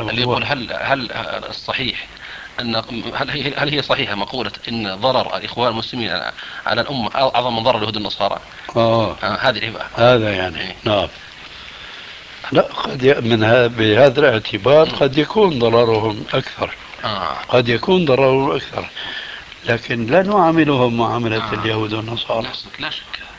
اللي يقول هل هل الصحيح أن هل هي هل هي صحيحة مقولة إن ضرر الاخوان المسلمين على الأمة أعظم من ضرر اليهود النصارى؟ آه. آه، هذه هذه هذا يعني إيه. نعم. لا قد من بهذا الاعتبار قد يكون ضررهم أكثر. آه. قد يكون ضررهم أكثر. لكن لا نعاملهم معاملة آه. اليهود والنصارى. لا شك.